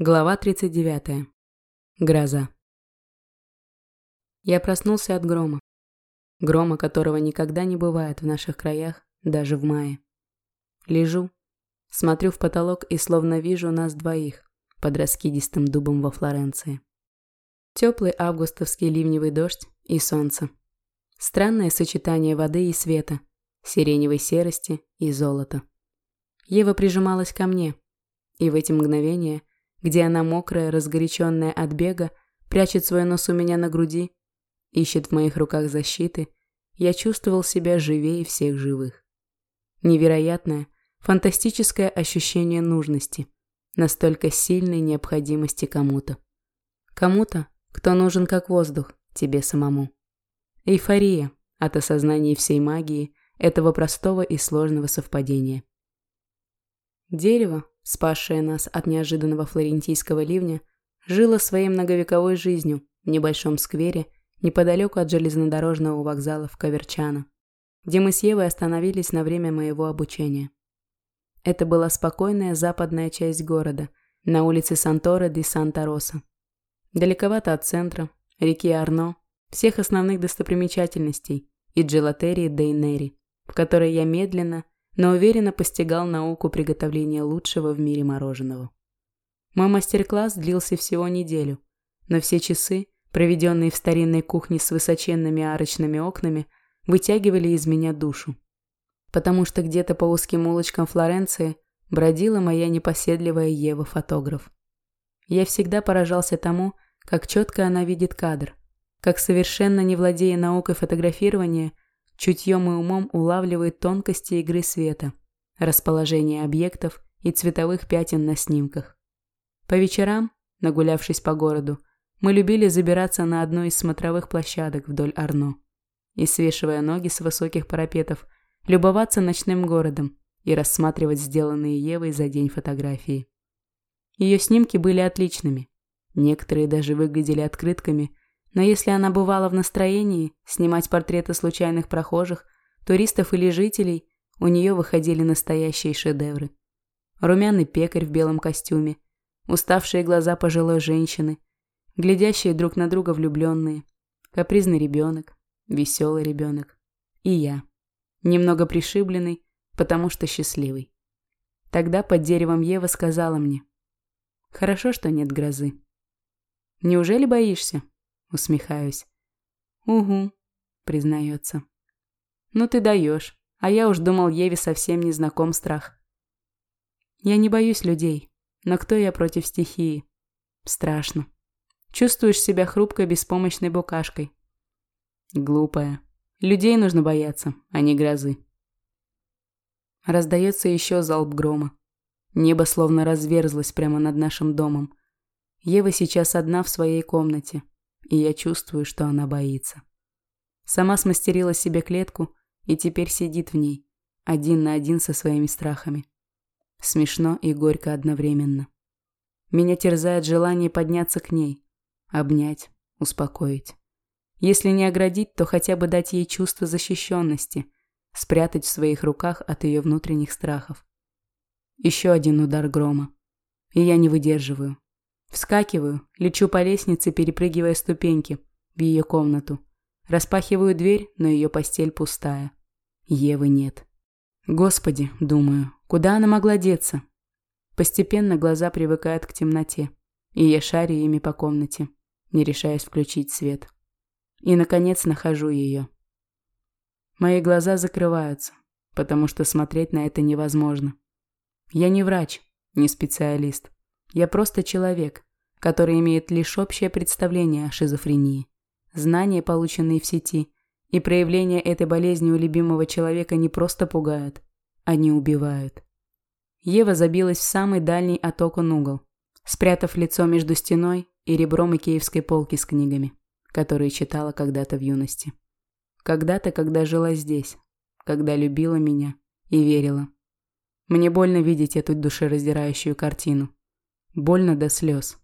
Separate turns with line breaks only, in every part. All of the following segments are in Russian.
Глава 39. Гроза. Я проснулся от грома. Грома, которого никогда не бывает в наших краях, даже в мае. Лежу, смотрю в потолок и словно вижу нас двоих под раскидистым дубом во Флоренции. Теплый августовский ливневый дождь и солнце. Странное сочетание воды и света, сиреневой серости и золота. Ева прижималась ко мне, и в эти мгновения – где она мокрая, разгоряченная от бега, прячет свой нос у меня на груди, ищет в моих руках защиты, я чувствовал себя живее всех живых. Невероятное, фантастическое ощущение нужности, настолько сильной необходимости кому-то. Кому-то, кто нужен как воздух, тебе самому. Эйфория от осознания всей магии этого простого и сложного совпадения. Дерево, спасшее нас от неожиданного флорентийского ливня, жило своей многовековой жизнью в небольшом сквере неподалеку от железнодорожного вокзала в Каверчано, где мы с Евой остановились на время моего обучения. Это была спокойная западная часть города, на улице Сантора ди Санта-Роса. Далековато от центра, реки Арно, всех основных достопримечательностей и джелатерии Дейнери, в которой я медленно, но уверенно постигал науку приготовления лучшего в мире мороженого. Мой мастер-класс длился всего неделю, но все часы, проведенные в старинной кухне с высоченными арочными окнами, вытягивали из меня душу. Потому что где-то по узким улочкам Флоренции бродила моя непоседливая Ева-фотограф. Я всегда поражался тому, как четко она видит кадр, как совершенно не владея наукой фотографирования – Чутьем и умом улавливает тонкости игры света, расположение объектов и цветовых пятен на снимках. По вечерам, нагулявшись по городу, мы любили забираться на одну из смотровых площадок вдоль Арно и, свешивая ноги с высоких парапетов, любоваться ночным городом и рассматривать сделанные Евой за день фотографии. Ее снимки были отличными. Некоторые даже выглядели открытками, но если она бывала в настроении снимать портреты случайных прохожих, туристов или жителей, у нее выходили настоящие шедевры. Румяный пекарь в белом костюме, уставшие глаза пожилой женщины, глядящие друг на друга влюбленные, капризный ребенок, веселый ребенок. И я, немного пришибленный, потому что счастливый. Тогда под деревом Ева сказала мне, «Хорошо, что нет грозы». «Неужели боишься?» Усмехаюсь. «Угу», — признается. «Ну ты даешь, а я уж думал, Еве совсем не знаком страх». «Я не боюсь людей, но кто я против стихии?» «Страшно. Чувствуешь себя хрупкой, беспомощной букашкой». «Глупая. Людей нужно бояться, а не грозы». Раздается еще залп грома. Небо словно разверзлось прямо над нашим домом. Ева сейчас одна в своей комнате и я чувствую, что она боится. Сама смастерила себе клетку и теперь сидит в ней, один на один со своими страхами. Смешно и горько одновременно. Меня терзает желание подняться к ней, обнять, успокоить. Если не оградить, то хотя бы дать ей чувство защищенности, спрятать в своих руках от ее внутренних страхов. Еще один удар грома. И я не выдерживаю. Вскакиваю, лечу по лестнице, перепрыгивая ступеньки, в ее комнату. Распахиваю дверь, но ее постель пустая. Евы нет. Господи, думаю, куда она могла деться? Постепенно глаза привыкают к темноте, и я шарю ими по комнате, не решаясь включить свет. И, наконец, нахожу ее. Мои глаза закрываются, потому что смотреть на это невозможно. Я не врач, не специалист. Я просто человек, который имеет лишь общее представление о шизофрении. Знания, полученные в сети, и проявления этой болезни у любимого человека не просто пугают, они убивают. Ева забилась в самый дальний от окон угол, спрятав лицо между стеной и ребром икеевской полки с книгами, которые читала когда-то в юности. Когда-то, когда жила здесь, когда любила меня и верила. Мне больно видеть эту душераздирающую картину. Больно до слез.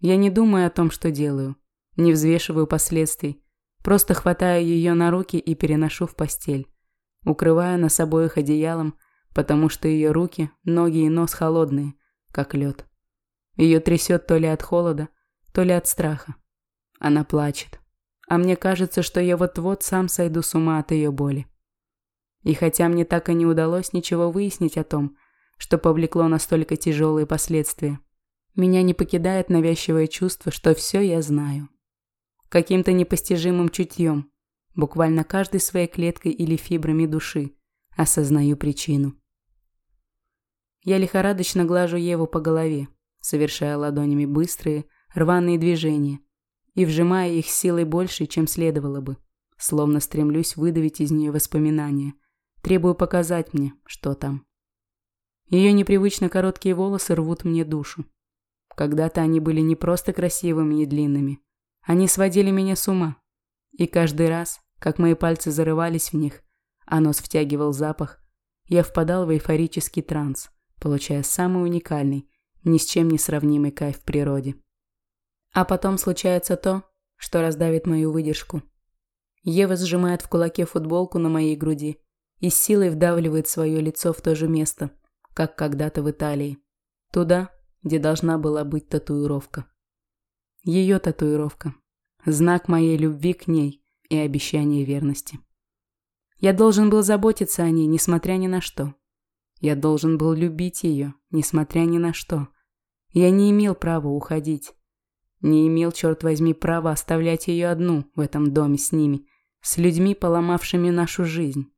Я не думаю о том, что делаю. Не взвешиваю последствий. Просто хватаю ее на руки и переношу в постель. Укрываю нас обоих одеялом, потому что ее руки, ноги и нос холодные, как лед. Ее трясет то ли от холода, то ли от страха. Она плачет. А мне кажется, что я вот-вот сам сойду с ума от ее боли. И хотя мне так и не удалось ничего выяснить о том, что повлекло настолько тяжелые последствия, меня не покидает навязчивое чувство, что все я знаю. Каким-то непостижимым чутьем, буквально каждой своей клеткой или фибрами души, осознаю причину. Я лихорадочно глажу Еву по голове, совершая ладонями быстрые, рваные движения и вжимая их силой больше, чем следовало бы, словно стремлюсь выдавить из нее воспоминания, требую показать мне, что там. Ее непривычно короткие волосы рвут мне душу. Когда-то они были не просто красивыми и длинными, они сводили меня с ума. И каждый раз, как мои пальцы зарывались в них, а нос втягивал запах, я впадал в эйфорический транс, получая самый уникальный, ни с чем не сравнимый кайф в природе. А потом случается то, что раздавит мою выдержку. Ева сжимает в кулаке футболку на моей груди и с силой вдавливает свое лицо в то же место, как когда-то в Италии. Туда, где должна была быть татуировка. Ее татуировка. Знак моей любви к ней и обещание верности. Я должен был заботиться о ней, несмотря ни на что. Я должен был любить ее, несмотря ни на что. Я не имел права уходить. Не имел, черт возьми, права оставлять ее одну в этом доме с ними, с людьми, поломавшими нашу жизнь,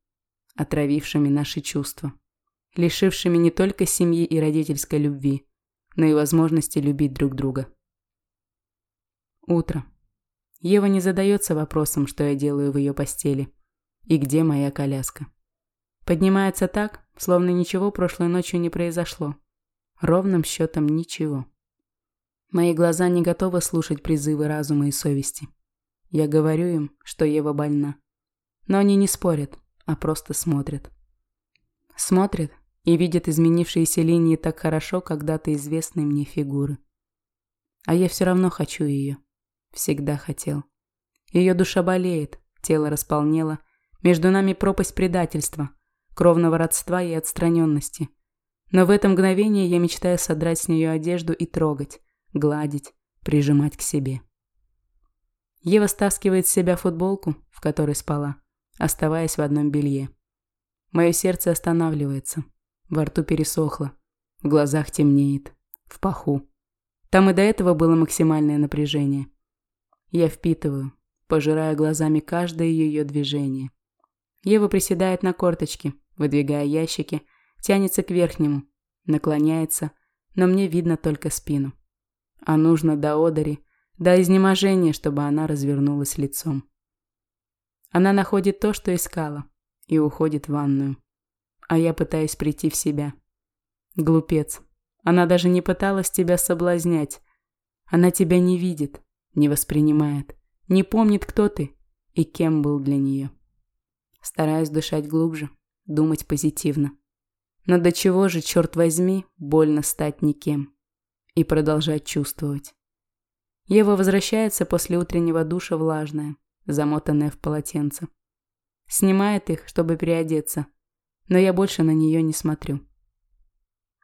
отравившими наши чувства, лишившими не только семьи и родительской любви, но и возможности любить друг друга. Утро. Ева не задается вопросом, что я делаю в ее постели и где моя коляска. Поднимается так, словно ничего прошлой ночью не произошло. Ровным счетом ничего. Мои глаза не готовы слушать призывы разума и совести. Я говорю им, что Ева больна. Но они не спорят, а просто смотрят. Смотрят и видят изменившиеся линии так хорошо когда-то известной мне фигуры. А я все равно хочу ее. Всегда хотел. Ее душа болеет, тело располнело, между нами пропасть предательства, кровного родства и отстраненности. Но в это мгновение я мечтаю содрать с нее одежду и трогать, гладить, прижимать к себе. Ева стаскивает с себя футболку, в которой спала, оставаясь в одном белье. Мое сердце останавливается, во рту пересохло, в глазах темнеет, в паху. Там и до этого было максимальное напряжение. Я впитываю, пожирая глазами каждое ее движение. Ева приседает на корточки, выдвигая ящики, тянется к верхнему, наклоняется, но мне видно только спину. А нужно до одери, до изнеможения, чтобы она развернулась лицом. Она находит то, что искала, и уходит в ванную. А я пытаюсь прийти в себя. Глупец. Она даже не пыталась тебя соблазнять. Она тебя не видит, не воспринимает, не помнит, кто ты и кем был для нее. Стараюсь дышать глубже, думать позитивно. Но до чего же, черт возьми, больно стать никем. И продолжать чувствовать. Ева возвращается после утреннего душа влажная, замотанная в полотенце. Снимает их, чтобы переодеться. Но я больше на нее не смотрю.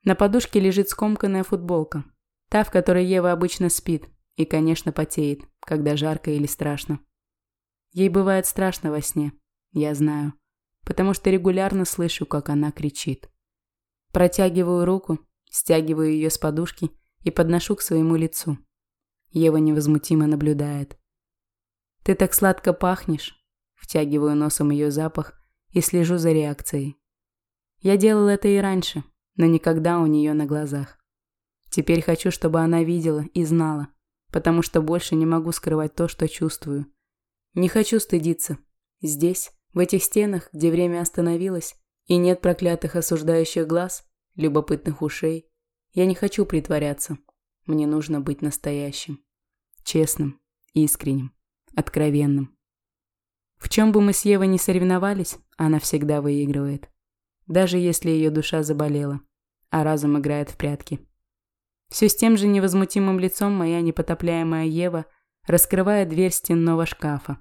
На подушке лежит скомканная футболка. Та, в которой Ева обычно спит. И, конечно, потеет, когда жарко или страшно. Ей бывает страшно во сне. Я знаю. Потому что регулярно слышу, как она кричит. Протягиваю руку, стягиваю ее с подушки и подношу к своему лицу. Ева невозмутимо наблюдает. «Ты так сладко пахнешь!» Втягиваю носом ее запах и слежу за реакцией. Я делал это и раньше, но никогда у нее на глазах. Теперь хочу, чтобы она видела и знала, потому что больше не могу скрывать то, что чувствую. Не хочу стыдиться. Здесь, в этих стенах, где время остановилось, и нет проклятых осуждающих глаз, любопытных ушей, я не хочу притворяться. Мне нужно быть настоящим. Честным, искренним, откровенным. В чем бы мы с Евой не соревновались, она всегда выигрывает. Даже если ее душа заболела, а разум играет в прятки. Все с тем же невозмутимым лицом моя непотопляемая Ева раскрывает дверь стенного шкафа.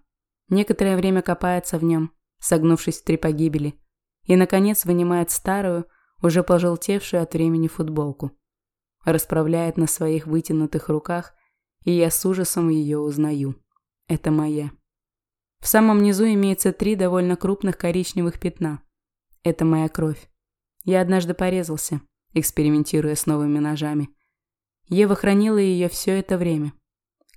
Некоторое время копается в нем, согнувшись в три погибели, и, наконец, вынимает старую, уже пожелтевшую от времени футболку. расправляет на своих вытянутых руках, и я с ужасом ее узнаю. Это моя. В самом низу имеется три довольно крупных коричневых пятна. Это моя кровь. Я однажды порезался, экспериментируя с новыми ножами. Ева хранила ее все это время,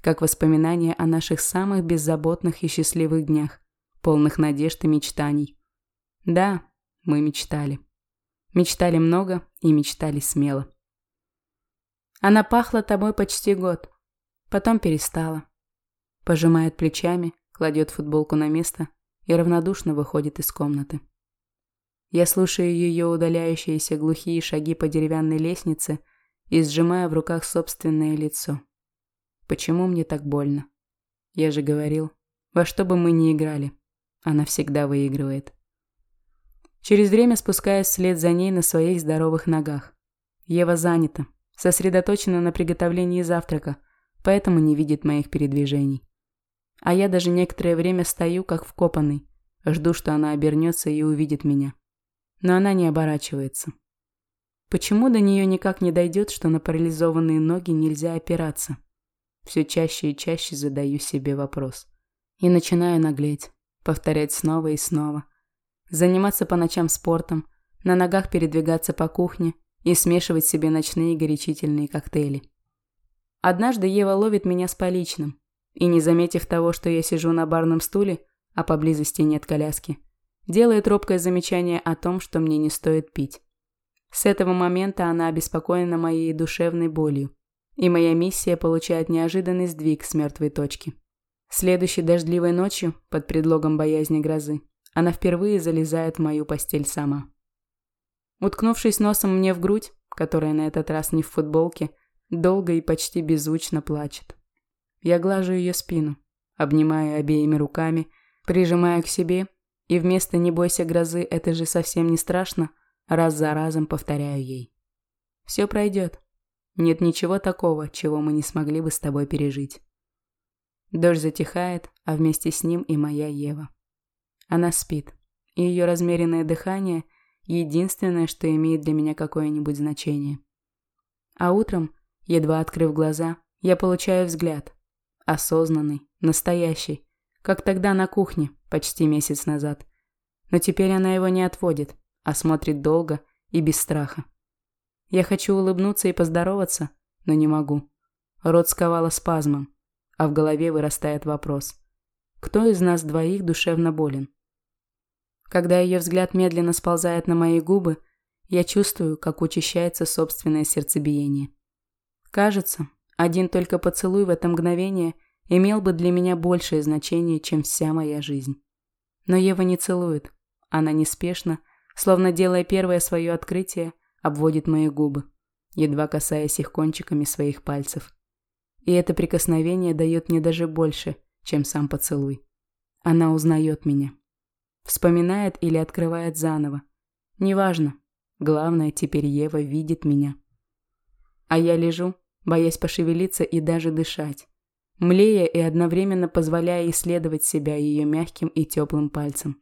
как воспоминание о наших самых беззаботных и счастливых днях, полных надежд и мечтаний. Да, мы мечтали. Мечтали много и мечтали смело. Она пахла тобой почти год. Потом перестала. Пожимает плечами, кладет футболку на место и равнодушно выходит из комнаты. Я слушаю ее удаляющиеся глухие шаги по деревянной лестнице и сжимаю в руках собственное лицо. Почему мне так больно? Я же говорил, во что бы мы ни играли, она всегда выигрывает. Через время спускаюсь вслед за ней на своих здоровых ногах. Ева занята, сосредоточена на приготовлении завтрака, поэтому не видит моих передвижений. А я даже некоторое время стою, как вкопанный, жду, что она обернется и увидит меня. Но она не оборачивается. Почему до нее никак не дойдет, что на парализованные ноги нельзя опираться? Все чаще и чаще задаю себе вопрос. И начинаю наглеть, повторять снова и снова – заниматься по ночам спортом, на ногах передвигаться по кухне и смешивать себе ночные горячительные коктейли. Однажды Ева ловит меня с поличным, и не заметив того, что я сижу на барном стуле, а поблизости нет коляски, делает робкое замечание о том, что мне не стоит пить. С этого момента она обеспокоена моей душевной болью, и моя миссия получает неожиданный сдвиг с мертвой точки. Следующей дождливой ночью, под предлогом боязни грозы, она впервые залезает в мою постель сама. Уткнувшись носом мне в грудь, которая на этот раз не в футболке, долго и почти беззвучно плачет. Я глажу ее спину, обнимаю обеими руками, прижимаю к себе и вместо «не бойся грозы, это же совсем не страшно» раз за разом повторяю ей. Все пройдет. Нет ничего такого, чего мы не смогли бы с тобой пережить. Дождь затихает, а вместе с ним и моя Ева. Она спит, и ее размеренное дыхание – единственное, что имеет для меня какое-нибудь значение. А утром, едва открыв глаза, я получаю взгляд. Осознанный, настоящий, как тогда на кухне, почти месяц назад. Но теперь она его не отводит, а смотрит долго и без страха. Я хочу улыбнуться и поздороваться, но не могу. Рот сковала спазмом, а в голове вырастает вопрос. Кто из нас двоих душевно болен? Когда ее взгляд медленно сползает на мои губы, я чувствую, как учащается собственное сердцебиение. Кажется, один только поцелуй в это мгновение имел бы для меня большее значение, чем вся моя жизнь. Но Ева не целует. Она неспешно, словно делая первое свое открытие, обводит мои губы, едва касаясь их кончиками своих пальцев. И это прикосновение дает мне даже больше, чем сам поцелуй. Она узнает меня. Вспоминает или открывает заново. Неважно. Главное, теперь Ева видит меня. А я лежу, боясь пошевелиться и даже дышать. Млея и одновременно позволяя исследовать себя ее мягким и теплым пальцем.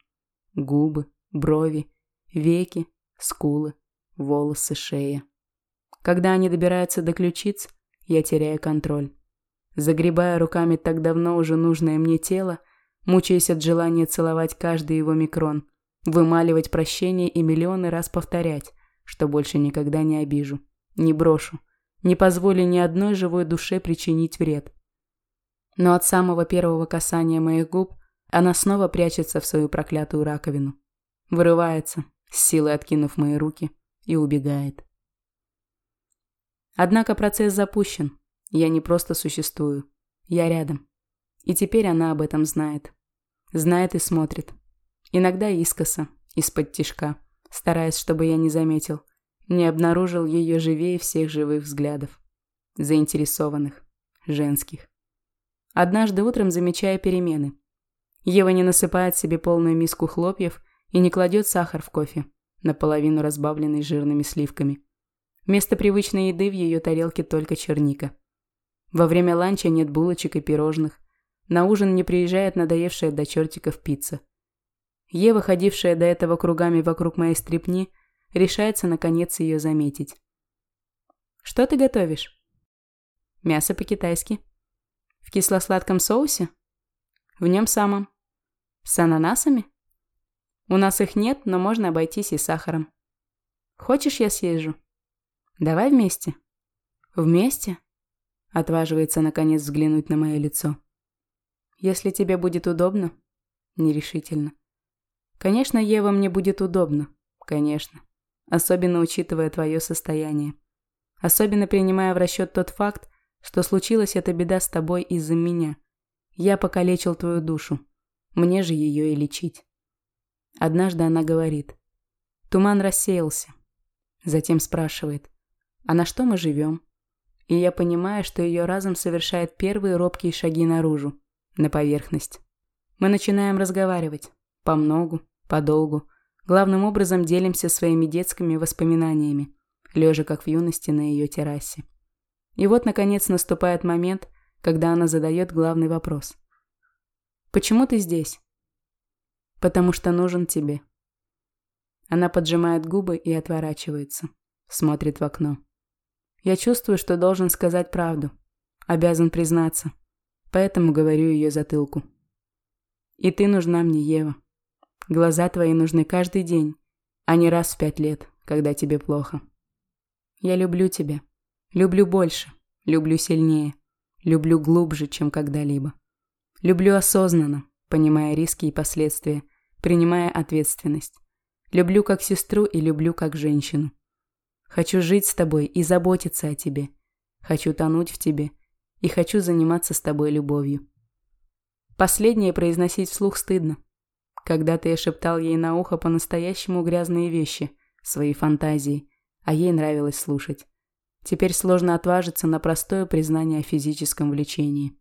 Губы, брови, веки, скулы, волосы, шея. Когда они добираются до ключиц, я теряю контроль. Загребая руками так давно уже нужное мне тело, мучаясь от желания целовать каждый его микрон, вымаливать прощение и миллионы раз повторять, что больше никогда не обижу, не брошу, не позволю ни одной живой душе причинить вред. Но от самого первого касания моих губ она снова прячется в свою проклятую раковину, вырывается, с силой откинув мои руки, и убегает. Однако процесс запущен. Я не просто существую. Я рядом. И теперь она об этом знает. Знает и смотрит. Иногда искоса, из-под тишка, стараясь, чтобы я не заметил, не обнаружил ее живее всех живых взглядов. Заинтересованных, женских. Однажды утром замечая перемены. Ева не насыпает себе полную миску хлопьев и не кладет сахар в кофе, наполовину разбавленный жирными сливками. Вместо привычной еды в ее тарелке только черника. Во время ланча нет булочек и пирожных, на ужин не приезжает надоевшая до чертиков пицца. Ева, ходившая до этого кругами вокруг моей стрипни, решается наконец ее заметить. Что ты готовишь? Мясо по-китайски. В кисло-сладком соусе? В нем самом. С ананасами? У нас их нет, но можно обойтись и сахаром. Хочешь, я съезжу? Давай вместе. Вместе? Отваживается, наконец, взглянуть на мое лицо. Если тебе будет удобно. Нерешительно. Конечно, Ева, мне будет удобно. Конечно. Особенно учитывая твое состояние. Особенно принимая в расчет тот факт, что случилась эта беда с тобой из-за меня. Я покалечил твою душу. Мне же ее и лечить. Однажды она говорит. Туман рассеялся. Затем спрашивает. А на что мы живем? И я понимаю, что ее разум совершает первые робкие шаги наружу, на поверхность. Мы начинаем разговаривать. По многу, подолгу. Главным образом делимся своими детскими воспоминаниями, лежа как в юности на ее террасе. И вот, наконец, наступает момент, когда она задает главный вопрос. «Почему ты здесь?» «Потому что нужен тебе». Она поджимает губы и отворачивается. Смотрит в окно. Я чувствую, что должен сказать правду. Обязан признаться. Поэтому говорю ее затылку. И ты нужна мне, Ева. Глаза твои нужны каждый день, а не раз в пять лет, когда тебе плохо. Я люблю тебя. Люблю больше, люблю сильнее, люблю глубже, чем когда-либо. Люблю осознанно, понимая риски и последствия, принимая ответственность. Люблю как сестру и люблю как женщину. Хочу жить с тобой и заботиться о тебе. Хочу тонуть в тебе и хочу заниматься с тобой любовью. Последнее произносить вслух стыдно. Когда-то я шептал ей на ухо по-настоящему грязные вещи, свои фантазии, а ей нравилось слушать. Теперь сложно отважиться на простое признание о физическом влечении.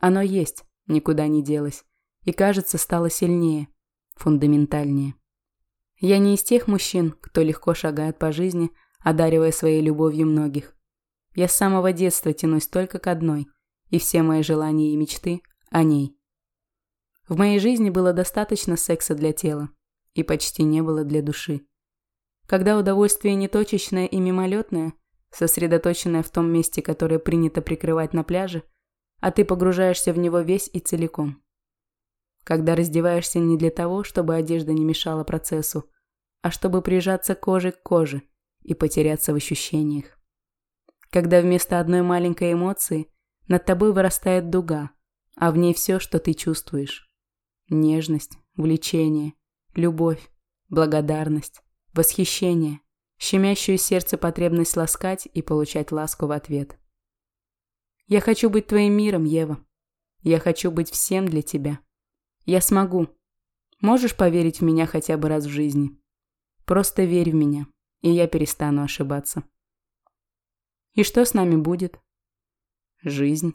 Оно есть, никуда не делось, и, кажется, стало сильнее, фундаментальнее. Я не из тех мужчин, кто легко шагает по жизни, одаривая своей любовью многих. Я с самого детства тянусь только к одной, и все мои желания и мечты о ней. В моей жизни было достаточно секса для тела, и почти не было для души. Когда удовольствие не точечное и мимолетное, сосредоточенная в том месте, которое принято прикрывать на пляже, а ты погружаешься в него весь и целиком. Когда раздеваешься не для того, чтобы одежда не мешала процессу, а чтобы прижаться кожей к коже и потеряться в ощущениях. Когда вместо одной маленькой эмоции над тобой вырастает дуга, а в ней все, что ты чувствуешь. Нежность, влечение, любовь, благодарность, восхищение, щемящую сердце потребность ласкать и получать ласку в ответ. Я хочу быть твоим миром, Ева. Я хочу быть всем для тебя. Я смогу. Можешь поверить в меня хотя бы раз в жизни? Просто верь в меня, и я перестану ошибаться. И что с нами будет? Жизнь.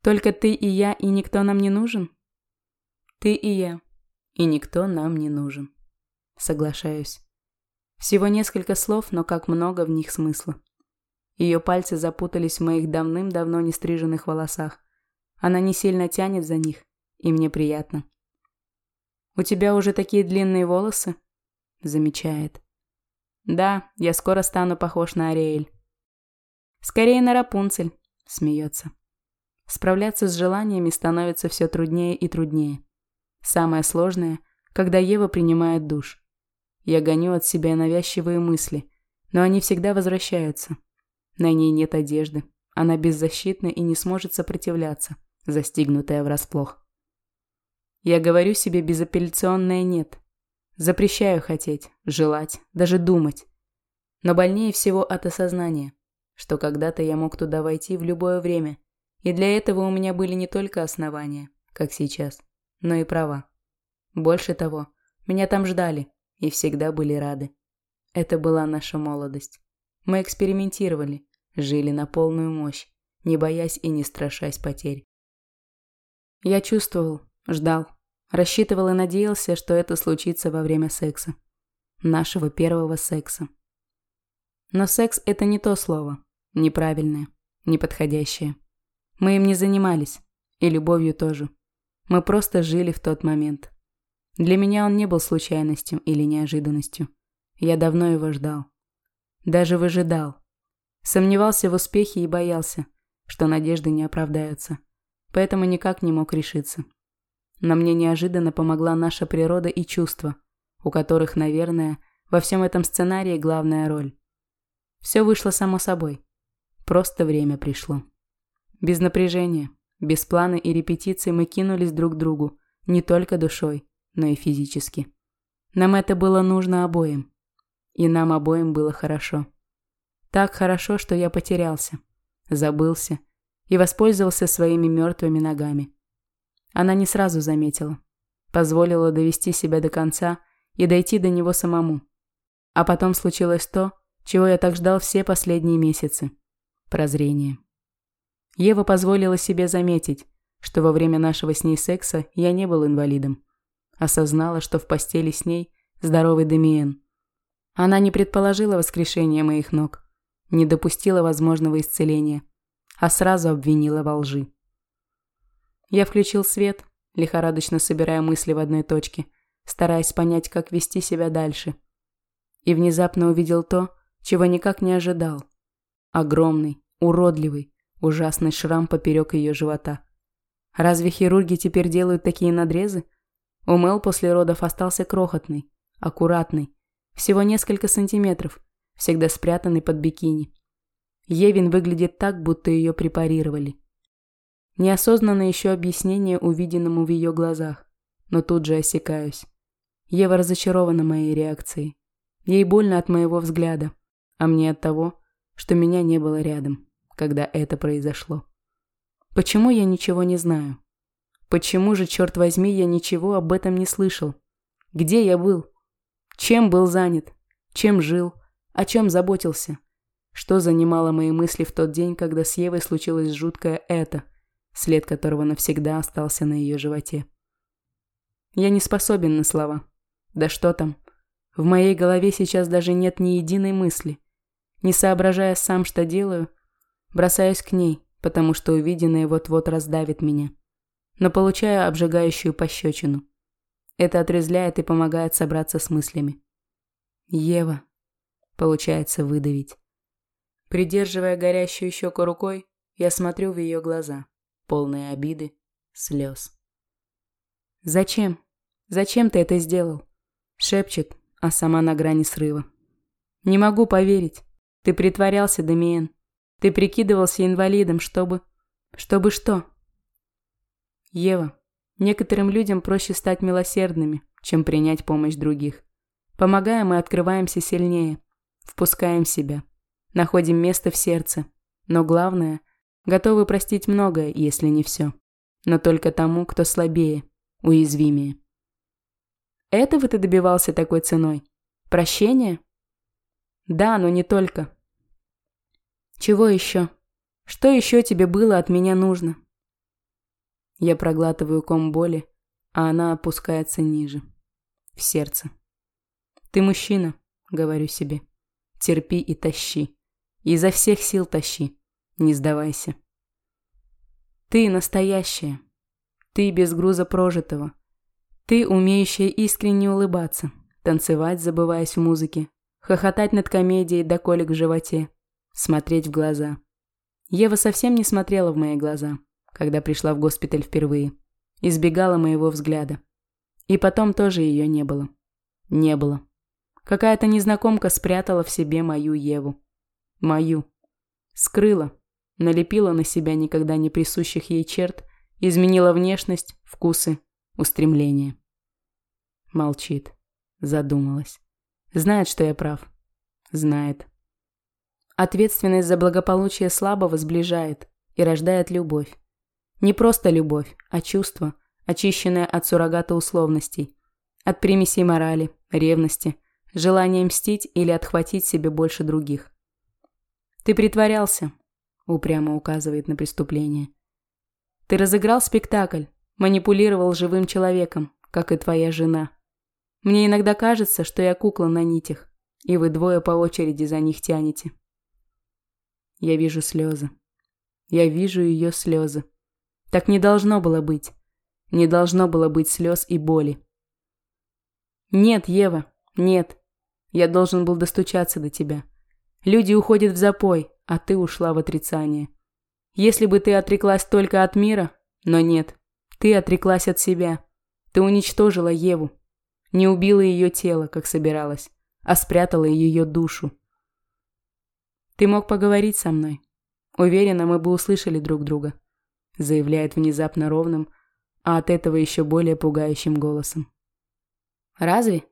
Только ты и я, и никто нам не нужен? Ты и я, и никто нам не нужен. Соглашаюсь. Всего несколько слов, но как много в них смысла. Ее пальцы запутались в моих давным-давно не стриженных волосах. Она не сильно тянет за них, и мне приятно. «У тебя уже такие длинные волосы?» Замечает. «Да, я скоро стану похож на Ариэль». «Скорее на Рапунцель», смеется. Справляться с желаниями становится все труднее и труднее. Самое сложное, когда Ева принимает душ. Я гоню от себя навязчивые мысли, но они всегда возвращаются. На ней нет одежды. Она беззащитна и не сможет сопротивляться, застигнутая врасплох. Я говорю себе безапелляционное «нет». Запрещаю хотеть, желать, даже думать. Но больнее всего от осознания, что когда-то я мог туда войти в любое время, и для этого у меня были не только основания, как сейчас, но и права. Больше того, меня там ждали, и всегда были рады. Это была наша молодость. Мы экспериментировали, жили на полную мощь, не боясь и не страшась потерь. Я чувствовал, ждал, рассчитывал и надеялся, что это случится во время секса. Нашего первого секса. Но секс – это не то слово, неправильное, неподходящее. Мы им не занимались, и любовью тоже. Мы просто жили в тот момент. Для меня он не был случайностью или неожиданностью. Я давно его ждал. Даже выжидал. Сомневался в успехе и боялся, что надежды не оправдаются. Поэтому никак не мог решиться. Но мне неожиданно помогла наша природа и чувства, у которых, наверное, во всем этом сценарии главная роль. Все вышло само собой. Просто время пришло. Без напряжения, без плана и репетиций мы кинулись друг к другу, не только душой, но и физически. Нам это было нужно обоим. И нам обоим было хорошо. Так хорошо, что я потерялся, забылся и воспользовался своими мертвыми ногами. Она не сразу заметила. Позволила довести себя до конца и дойти до него самому. А потом случилось то, чего я так ждал все последние месяцы. Прозрение. Ева позволила себе заметить, что во время нашего с ней секса я не был инвалидом. Осознала, что в постели с ней здоровый Демиен. Она не предположила воскрешения моих ног, не допустила возможного исцеления, а сразу обвинила во лжи. Я включил свет, лихорадочно собирая мысли в одной точке, стараясь понять, как вести себя дальше. И внезапно увидел то, чего никак не ожидал. Огромный, уродливый, ужасный шрам поперек ее живота. Разве хирурги теперь делают такие надрезы? У Мел после родов остался крохотный, аккуратный, всего несколько сантиметров, всегда спрятанный под бикини. Евин выглядит так, будто ее препарировали. Неосознанно еще объяснение увиденному в ее глазах, но тут же осекаюсь. Ева разочарована моей реакцией. Ей больно от моего взгляда, а мне от того, что меня не было рядом, когда это произошло. Почему я ничего не знаю? Почему же, черт возьми, я ничего об этом не слышал? Где я был? Чем был занят? Чем жил? О чем заботился? Что занимало мои мысли в тот день, когда с Евой случилось жуткое это, след которого навсегда остался на ее животе? Я не способен на слова. Да что там? В моей голове сейчас даже нет ни единой мысли. Не соображая сам, что делаю, бросаюсь к ней, потому что увиденное вот-вот раздавит меня. Но получаю обжигающую пощечину. Это отрезляет и помогает собраться с мыслями. Ева. Получается выдавить. Придерживая горящую щеку рукой, я смотрю в ее глаза, полные обиды, слез. «Зачем? Зачем ты это сделал?» Шепчет, а сама на грани срыва. «Не могу поверить. Ты притворялся, Демиен. Ты прикидывался инвалидом, чтобы... Чтобы что?» Ева, некоторым людям проще стать милосердными, чем принять помощь других. Помогая, мы открываемся сильнее, впускаем себя, находим место в сердце. Но главное, готовы простить многое, если не все. Но только тому, кто слабее, уязвимее. Этого ты добивался такой ценой? Прощения? Да, но не только. Чего еще? Что еще тебе было от меня нужно? Я проглатываю ком боли, а она опускается ниже, в сердце. «Ты мужчина», — говорю себе. «Терпи и тащи. Изо всех сил тащи. Не сдавайся». «Ты настоящая. Ты без груза прожитого. Ты, умеющая искренне улыбаться, танцевать, забываясь в музыке, хохотать над комедией до колик в животе, смотреть в глаза». Ева совсем не смотрела в мои глаза когда пришла в госпиталь впервые. Избегала моего взгляда. И потом тоже ее не было. Не было. Какая-то незнакомка спрятала в себе мою Еву. Мою. Скрыла. Налепила на себя никогда не присущих ей черт, изменила внешность, вкусы, устремления. Молчит. Задумалась. Знает, что я прав. Знает. Ответственность за благополучие слабого сближает и рождает любовь. Не просто любовь, а чувство, очищенное от суррогата условностей, от примесей морали, ревности, желания мстить или отхватить себе больше других. «Ты притворялся», – упрямо указывает на преступление. «Ты разыграл спектакль, манипулировал живым человеком, как и твоя жена. Мне иногда кажется, что я кукла на нитях, и вы двое по очереди за них тянете». Я вижу слезы. Я вижу ее слезы. Так не должно было быть. Не должно было быть слез и боли. Нет, Ева, нет. Я должен был достучаться до тебя. Люди уходят в запой, а ты ушла в отрицание. Если бы ты отреклась только от мира, но нет, ты отреклась от себя. Ты уничтожила Еву. Не убила ее тело, как собиралась, а спрятала ее душу. Ты мог поговорить со мной. Уверена, мы бы услышали друг друга, заявляет внезапно ровным, а от этого еще более пугающим голосом. Разве?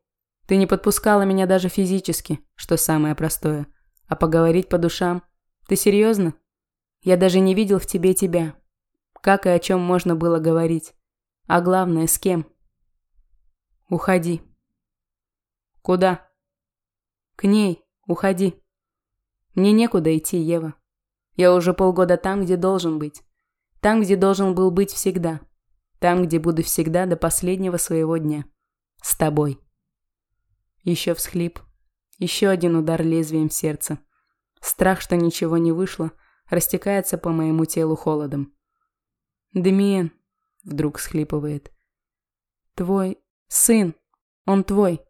Ты не подпускала меня даже физически, что самое простое. А поговорить по душам? Ты серьезно? Я даже не видел в тебе тебя. Как и о чем можно было говорить? А главное, с кем? Уходи. Куда? К ней. Уходи. Мне некуда идти, Ева. Я уже полгода там, где должен быть. Там, где должен был быть всегда. Там, где буду всегда до последнего своего дня. С тобой. Еще всхлип. Еще один удар лезвием в сердце. Страх, что ничего не вышло, растекается по моему телу холодом. «Демиен», — вдруг схлипывает. «Твой сын. Он твой».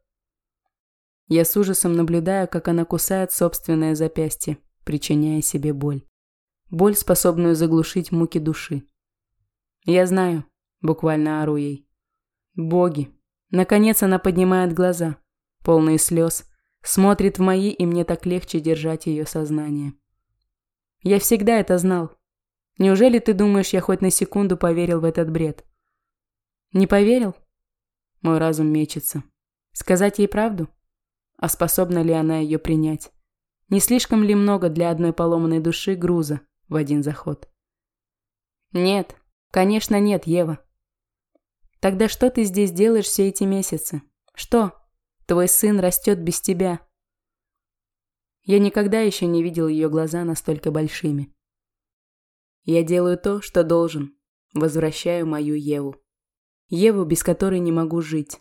Я с ужасом наблюдаю, как она кусает собственное запястье, причиняя себе боль. Боль, способную заглушить муки души. Я знаю, буквально ору ей. Боги. Наконец она поднимает глаза полные слез, смотрит в мои, и мне так легче держать ее сознание. Я всегда это знал. Неужели ты думаешь, я хоть на секунду поверил в этот бред? Не поверил? Мой разум мечется. Сказать ей правду? А способна ли она ее принять? Не слишком ли много для одной поломанной души груза в один заход? Нет, конечно нет, Ева. Тогда что ты здесь делаешь все эти месяцы? Что? Твой сын растет без тебя. Я никогда еще не видел ее глаза настолько большими. Я делаю то, что должен. Возвращаю мою Еву. Еву, без которой не могу жить.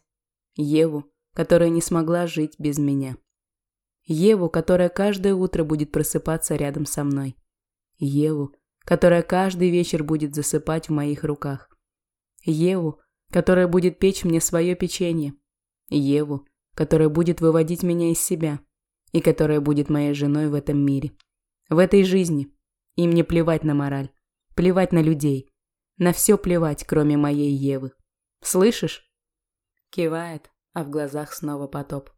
Еву, которая не смогла жить без меня. Еву, которая каждое утро будет просыпаться рядом со мной. Еву, которая каждый вечер будет засыпать в моих руках. Еву, которая будет печь мне свое печенье. Еву, которая будет выводить меня из себя и которая будет моей женой в этом мире, в этой жизни. И мне плевать на мораль, плевать на людей, на все плевать, кроме моей Евы. Слышишь? Кивает, а в глазах снова потоп.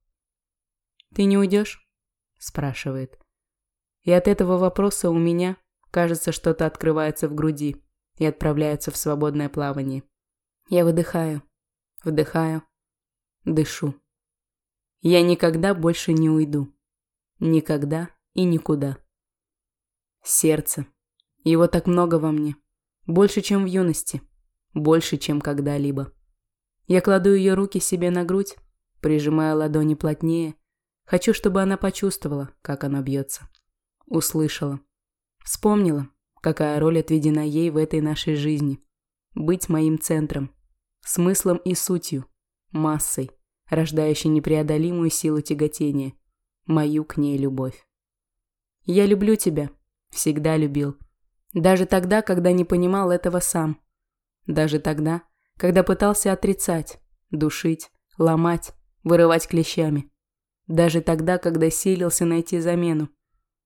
«Ты не уйдешь?» – спрашивает. И от этого вопроса у меня, кажется, что-то открывается в груди и отправляется в свободное плавание. Я выдыхаю, вдыхаю, дышу. Я никогда больше не уйду. Никогда и никуда. Сердце. Его так много во мне. Больше, чем в юности. Больше, чем когда-либо. Я кладу ее руки себе на грудь, прижимая ладони плотнее. Хочу, чтобы она почувствовала, как она бьется. Услышала. Вспомнила, какая роль отведена ей в этой нашей жизни. Быть моим центром. Смыслом и сутью. Массой рождающий непреодолимую силу тяготения, мою к ней любовь. Я люблю тебя, всегда любил. Даже тогда, когда не понимал этого сам. Даже тогда, когда пытался отрицать, душить, ломать, вырывать клещами. Даже тогда, когда силился найти замену.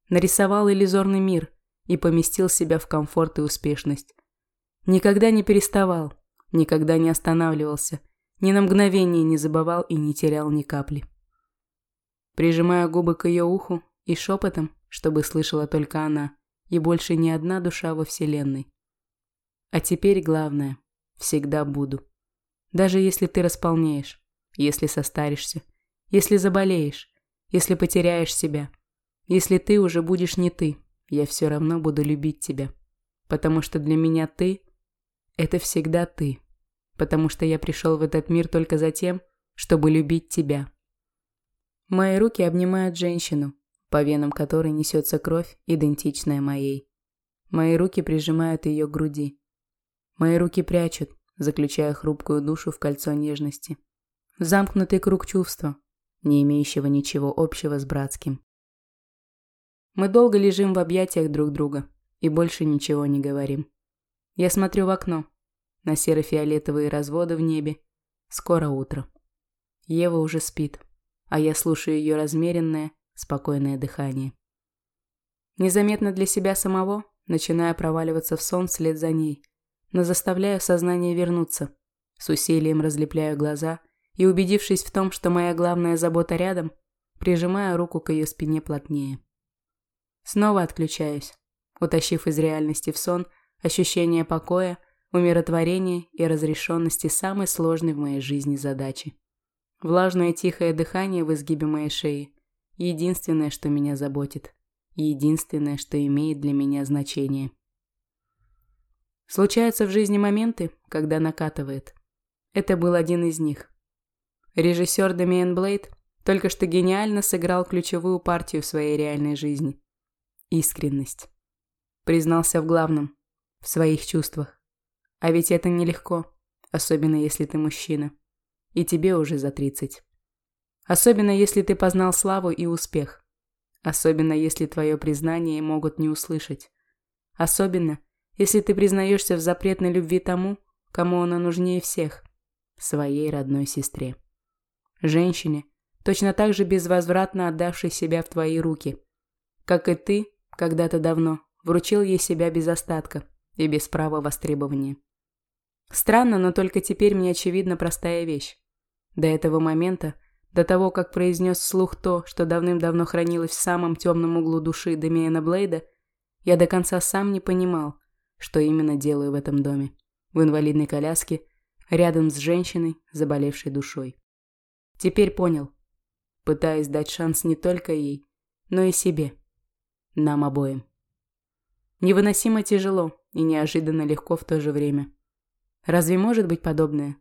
Нарисовал иллюзорный мир и поместил себя в комфорт и успешность. Никогда не переставал, никогда не останавливался – ни на мгновение не забывал и не терял ни капли. Прижимая губы к ее уху и шепотом, чтобы слышала только она, и больше ни одна душа во вселенной. А теперь главное, всегда буду. Даже если ты располнеешь, если состаришься, если заболеешь, если потеряешь себя, если ты уже будешь не ты, я все равно буду любить тебя. Потому что для меня ты – это всегда ты потому что я пришел в этот мир только за тем, чтобы любить тебя. Мои руки обнимают женщину, по венам которой несется кровь, идентичная моей. Мои руки прижимают ее к груди. Мои руки прячут, заключая хрупкую душу в кольцо нежности. Замкнутый круг чувства, не имеющего ничего общего с братским. Мы долго лежим в объятиях друг друга и больше ничего не говорим. Я смотрю в окно на серо-фиолетовые разводы в небе. Скоро утро. Ева уже спит, а я слушаю ее размеренное, спокойное дыхание. Незаметно для себя самого начинаю проваливаться в сон вслед за ней, но заставляю сознание вернуться. С усилием разлепляю глаза и, убедившись в том, что моя главная забота рядом, прижимаю руку к ее спине плотнее. Снова отключаюсь, утащив из реальности в сон ощущение покоя, умиротворения и разрешенности самой сложной в моей жизни задачи. Влажное тихое дыхание в изгибе моей шеи – единственное, что меня заботит, единственное, что имеет для меня значение. Случаются в жизни моменты, когда накатывает. Это был один из них. Режиссер Демиан Блейд только что гениально сыграл ключевую партию в своей реальной жизни. Искренность. Признался в главном – в своих чувствах. А ведь это нелегко, особенно если ты мужчина. И тебе уже за 30. Особенно если ты познал славу и успех. Особенно если твое признание могут не услышать. Особенно, если ты признаешься в запретной любви тому, кому она нужнее всех – своей родной сестре. Женщине, точно так же безвозвратно отдавшей себя в твои руки. Как и ты, когда-то давно, вручил ей себя без остатка и без права востребования. Странно, но только теперь мне очевидна простая вещь. До этого момента, до того, как произнес вслух то, что давным-давно хранилось в самом темном углу души Демиана Блейда, я до конца сам не понимал, что именно делаю в этом доме. В инвалидной коляске, рядом с женщиной, заболевшей душой. Теперь понял. Пытаюсь дать шанс не только ей, но и себе. Нам обоим. Невыносимо тяжело и неожиданно легко в то же время. Разве может быть подобное?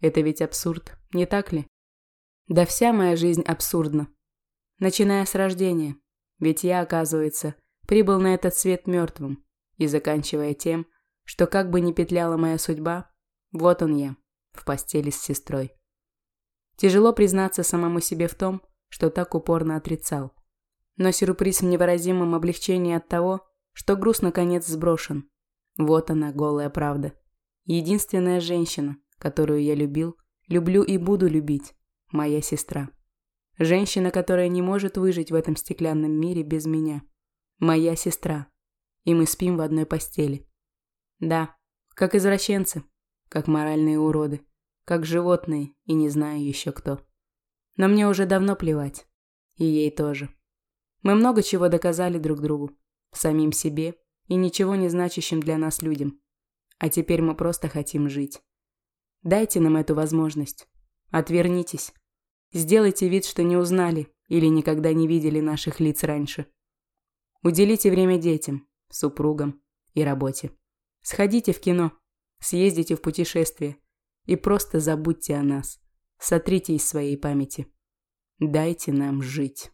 Это ведь абсурд, не так ли? Да вся моя жизнь абсурдна. Начиная с рождения. Ведь я, оказывается, прибыл на этот свет мертвым. И заканчивая тем, что как бы ни петляла моя судьба, вот он я, в постели с сестрой. Тяжело признаться самому себе в том, что так упорно отрицал. Но сюрприз в невыразимом облегчении от того, что груз наконец сброшен. Вот она, голая правда. Единственная женщина, которую я любил, люблю и буду любить, моя сестра. Женщина, которая не может выжить в этом стеклянном мире без меня. Моя сестра. И мы спим в одной постели. Да, как извращенцы, как моральные уроды, как животные и не знаю еще кто. Но мне уже давно плевать. И ей тоже. Мы много чего доказали друг другу, самим себе и ничего не значащим для нас людям. А теперь мы просто хотим жить. Дайте нам эту возможность. Отвернитесь. Сделайте вид, что не узнали или никогда не видели наших лиц раньше. Уделите время детям, супругам и работе. Сходите в кино, съездите в путешествие и просто забудьте о нас. Сотрите из своей памяти. Дайте нам жить.